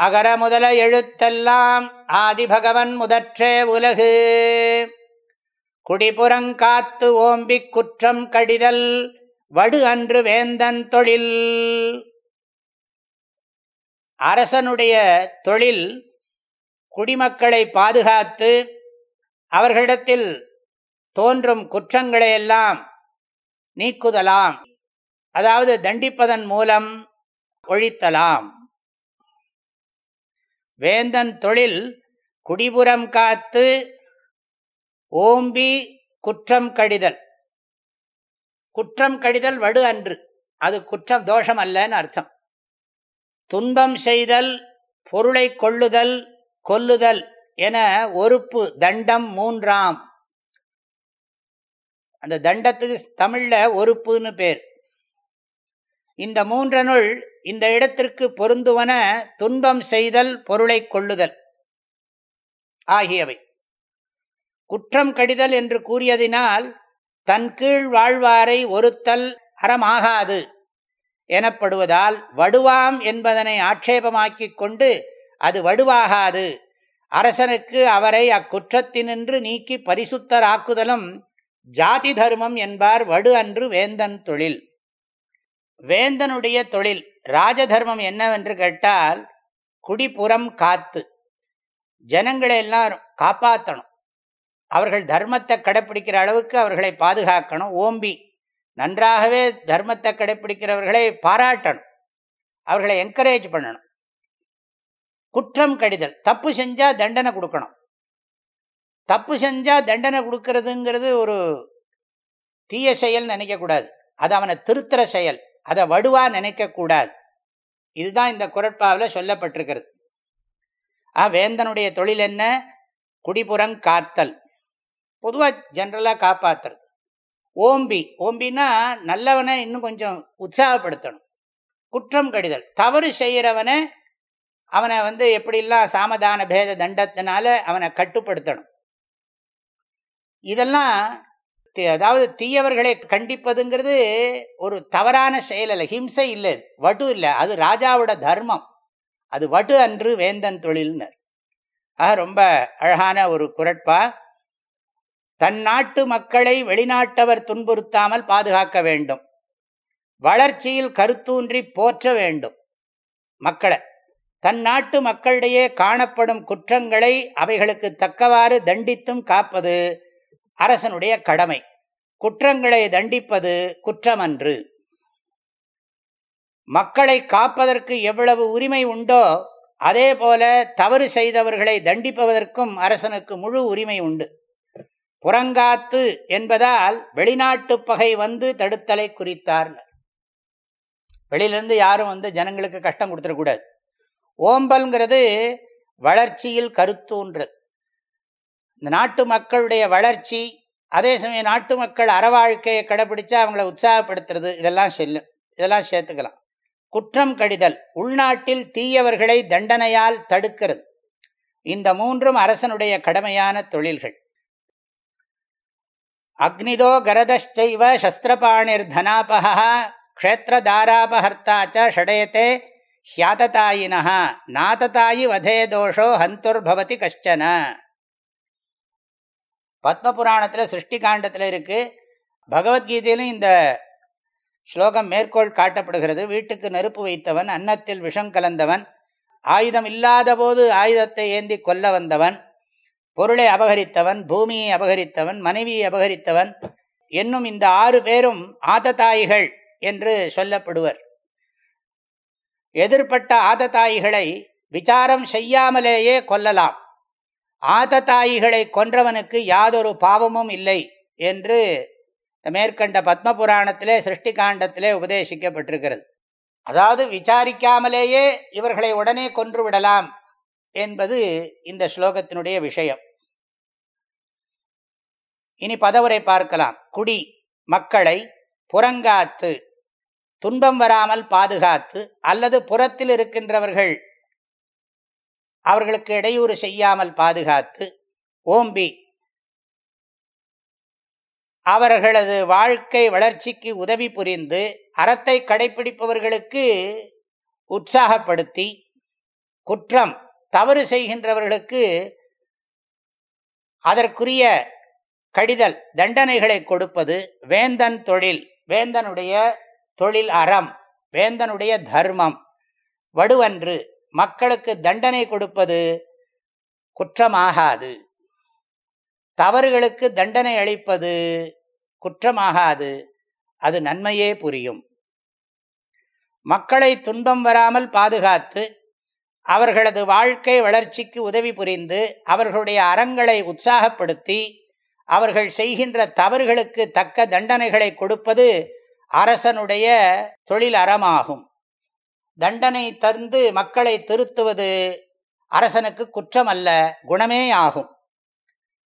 அகர முதல எழுத்தெல்லாம் ஆதிபகவன் முதற்றே உலகு. குடிபுறங்காத்து ஓம்பிக் குற்றம் கடிதல் வடு அன்று வேந்தன் தொழில். அரசனுடைய தொழில் குடிமக்களை பாதுகாத்து அவர்களிடத்தில் தோன்றும் குற்றங்களையெல்லாம் நீக்குதலாம். அதாவது தண்டிப்பதன் மூலம் ஒழித்தலாம். வேந்தன் தொழில் குடிபுறம் காத்து ஓம்பி குற்றம் கடிதல். குற்றம் கடிதல் வடு அன்று. அது குற்றம் தோஷம் அல்லன்னு அர்த்தம். துன்பம் செய்தல் பொருளை கொள்ளுதல் கொல்லுதல் என ஒருப்பு தண்டம் மூன்றாம். அந்த தண்டத்துக்கு தமிழில் ஒருப்புன்னு பேர். இந்த மூன்றனுள் இந்த இடத்திற்கு பொருந்துவன துன்பம் செய்தல் பொருளை கொள்ளுதல் ஆகியவை. குற்றம் கடிதல் என்று கூறியதினால் தன் கீழ் வாழ்வாரை ஒருத்தல் அறமாகாது எனப்படுவதால் வடுவாம் என்பதனை ஆட்சேபமாக்கிக் கொண்டு அது வடுவாகாது. அரசனுக்கு அவரை அக்குற்றத்தினின்று நீக்கி பரிசுத்தராக்குதலும் ஜாதி தர்மம் என்பார் வடு அன்று வேந்தன் தொழில். வேந்தனுடைய தொழில் ராஜதர்மம் என்னவென்று கேட்டால் குடிப்புறம் காத்து. ஜனங்களை எல்லாம் காப்பாற்றணும் அவர்கள் தர்மத்தை கடைப்பிடிக்கிற அளவுக்கு அவர்களை பாதுகாக்கணும். ஓம்பி. நன்றாகவே தர்மத்தை கடைப்பிடிக்கிறவர்களை பாராட்டணும். அவர்களை என்கரேஜ் பண்ணணும். குற்றம் கடிதல். தப்பு செஞ்சால் தண்டனை கொடுக்கணும். தப்பு செஞ்சால் தண்டனை கொடுக்கறதுங்கிறது ஒரு தீய செயல் நினைக்கக்கூடாது. அது அவனை திருத்துற செயல். அதை வடுவாக நினைக்கக்கூடாது. இதுதான் இந்த குரட்பாவில் சொல்லப்பட்டிருக்கிறது. ஆ வேந்தனுடைய தொழில் என்ன? குடிபுறம் காத்தல். பொதுவாக ஜென்ரலாக காப்பாற்றுறது ஓம்பி. ஓம்பின்னா நல்லவனை இன்னும் கொஞ்சம் உற்சாகப்படுத்தணும். குற்றம் கடிதல். தவறு செய்கிறவனை அவனை வந்து எப்படிலாம் சாமதான பேத தண்டத்தினால அவனை கட்டுப்படுத்தணும். இதெல்லாம் அதாவது தீயவர்களை கண்டிப்பதுங்கிறது ஒரு தவறான செயல் அல்ல ஹிம்சை இல்லை வடு இல்லை அது ராஜாவோட தர்மம். அது வடு அன்று வேந்தன் தொழில்னர். ஆக ரொம்ப அழகான ஒரு குரட்பா. தன் நாட்டு மக்களை வெளிநாட்டவர் துன்புறுத்தாமல் பாதுகாக்க வேண்டும். வளர்ச்சியில் கருத்தூன்றி போற்ற வேண்டும். மக்களை தன் நாட்டு மக்களிடையே காணப்படும் குற்றங்களை அவைகளுக்கு தக்கவாறு தண்டித்தும் காப்பது அரசனுடைய கடமை. குற்றங்களை தண்டிப்பது குற்றமன்று. மக்களை காப்பதற்கு எவ்வளவு உரிமை உண்டோ அதே போல தவறு செய்தவர்களை தண்டிப்பதற்கும் அரசனுக்கு முழு உரிமை உண்டு. புறங்காத்து என்பதால் வெளிநாட்டு பகை வந்து தடுத்தலை குறித்தார். வெளியிலிருந்து யாரும் வந்து ஜனங்களுக்கு கஷ்டம் கொடுத்துடக்கூடாது. ஓம்பல்ங்கிறது வளர்ச்சியில் கருத்தூன்றது இந்த நாட்டு மக்களுடைய வளர்ச்சி அதே சமயம் நாட்டு மக்கள் அறவாழ்க்கையை கடைபிடிச்சா அவங்கள உற்சாகப்படுத்துறது இதெல்லாம் செல்லும் இதெல்லாம் சேர்த்துக்கலாம். குற்றம் கடிதல் உள்நாட்டில் தீயவர்களை தண்டனையால் தடுக்கிறது. இந்த மூன்றும் அரசனுடைய கடமையான தொழில்கள். அக்னிதோ கரதச்சைவ சஸ்திரபாணிர் தனாபகா க்ஷேத்திரதாராபஹர்த்தாச்ச ஷடயத்தே ஹியாததாயினா நாததாயி வதே தோஷோ ஹந்துர்பவதி கஷ்டன. பத்ம புராணத்தில் சிருஷ்டி காண்டத்தில் இருக்குது பகவத்கீதையிலும் இந்த ஸ்லோகம் மேற்கோள் காட்டப்படுகிறது. வீட்டுக்கு நெருப்பு வைத்தவன் அன்னத்தில் விஷம் கலந்தவன் ஆயுதம் இல்லாத போது ஆயுதத்தை ஏந்தி கொல்ல வந்தவன் பொருளை அபகரித்தவன் பூமியை அபகரித்தவன் மனைவியை அபகரித்தவன் என்னும் இந்த ஆறு பேரும் ஆததாயிகள் என்று சொல்லப்படுவர். எதிர்பட்ட ஆததாயிகளை விசாரம் செய்யாமலேயே கொல்லலாம். ஆததாயிகளை கொன்றவனுக்கு யாதொரு பாவமும் இல்லை என்று மேற்கண்ட பத்ம புராணத்திலே சிருஷ்டி காண்டத்திலே உபதேசிக்கப்பட்டிருக்கிறது. அதாவது விசாரிக்காமலேயே இவர்களை உடனே கொன்று விடலாம் என்பது இந்த ஸ்லோகத்தினுடைய விஷயம். இனி பதவுரை பார்க்கலாம். குடி மக்களை புறங்காத்து துன்பம் வராமல் பாதுகாத்து அல்லது புறத்தில் இருக்கின்றவர்கள் அவர்களுக்கு இடையூறு செய்யாமல் பாதுகாத்து ஓம்பி அவர்களது வாழ்க்கை வளர்ச்சிக்கு உதவி புரிந்து அறத்தை கடைபிடிப்பவர்களுக்கு உற்சாகப்படுத்தி குற்றம் தவறு செய்கின்றவர்களுக்கு அதற்குரிய கடிதல் தண்டனைகளை கொடுப்பது வேந்தன் தொழில் வேந்தனுடைய தொழில் அறம் வேந்தனுடைய தர்மம் வடுவன்று மக்களுக்கு தண்டனை கொடுப்பது குற்றமாகாது. தவறுகளுக்கு தண்டனை அளிப்பது குற்றமாகாது. அது நன்மையே புரியும். மக்களை துன்பம் வராமல் பாதுகாத்து அவர்களது வாழ்க்கை வளர்ச்சிக்கு உதவி புரிந்து அவர்களுடைய அறங்களை உற்சாகப்படுத்தி அவர்கள் செய்கின்ற தவறுகளுக்கு தக்க தண்டனைகளை கொடுப்பது அரசனுடைய தொழில் அறமாகும். தண்டனை தந்து மக்களை திருத்துவது அரசனுக்கு குற்றம் அல்ல குணமே ஆகும்.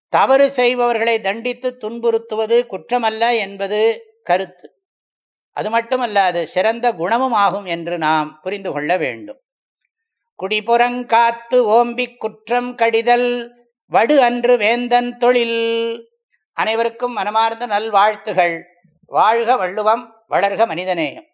தவறு செய்பவர்களை தண்டித்து துன்புறுத்துவது குற்றமல்ல என்பது கருத்து. அது மட்டுமல்ல அது சிறந்த குணமும் ஆகும் என்று நாம் புரிந்து கொள்ள வேண்டும். குடிபுறங்காத்து ஓம்பி குற்றம் கடிதல் வடு அன்று வேந்தன் தொழில். அனைவருக்கும் மனமார்ந்த நல்வாழ்த்துகள். வாழ்க வள்ளுவம் வளர்க மனிதநேயம்.